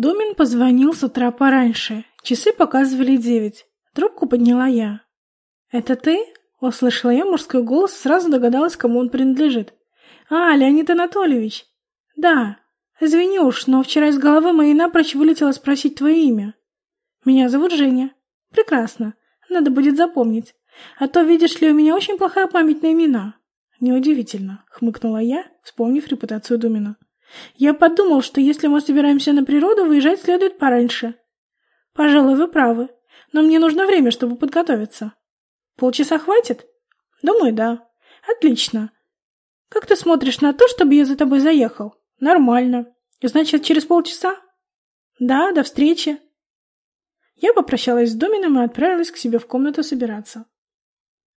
Домин позвонил с утра пораньше. Часы показывали девять. Трубку подняла я. «Это ты?» — услышала я мужской голос сразу догадалась, кому он принадлежит. «А, Леонид Анатольевич!» «Да. Извини уж, но вчера из головы моей напрочь вылетело спросить твое имя. Меня зовут Женя. Прекрасно. Надо будет запомнить. А то, видишь ли, у меня очень плохая память на имена». «Неудивительно», — хмыкнула я, вспомнив репутацию Думина. «Я подумал, что если мы собираемся на природу, выезжать следует пораньше». «Пожалуй, вы правы. Но мне нужно время, чтобы подготовиться». «Полчаса хватит?» «Думаю, да». «Отлично. Как ты смотришь на то, чтобы я за тобой заехал?» «Нормально. Значит, через полчаса?» «Да, до встречи». Я попрощалась с Домином и отправилась к себе в комнату собираться.